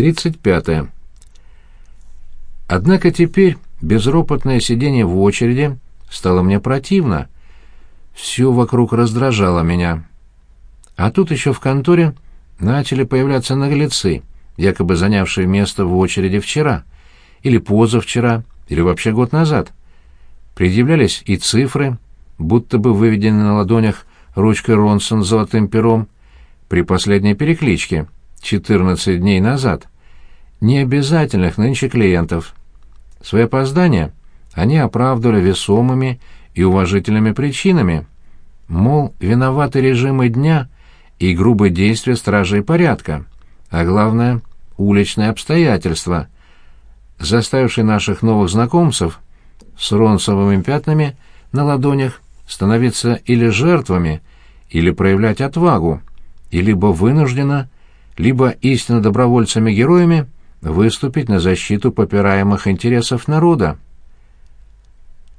35. Однако теперь безропотное сидение в очереди стало мне противно. Все вокруг раздражало меня. А тут еще в конторе начали появляться наглецы, якобы занявшие место в очереди вчера, или позавчера, или вообще год назад. Предъявлялись и цифры, будто бы выведены на ладонях ручкой Ронсон с золотым пером при последней перекличке, 14 дней назад. Необязательных нынче клиентов. Свои опоздания они оправдывали весомыми и уважительными причинами. Мол, виноваты режимы дня и грубые действия стражей порядка, а главное — уличные обстоятельства, заставившие наших новых знакомцев с ронсовыми пятнами на ладонях становиться или жертвами, или проявлять отвагу, и либо вынужденно, либо истинно добровольцами-героями выступить на защиту попираемых интересов народа.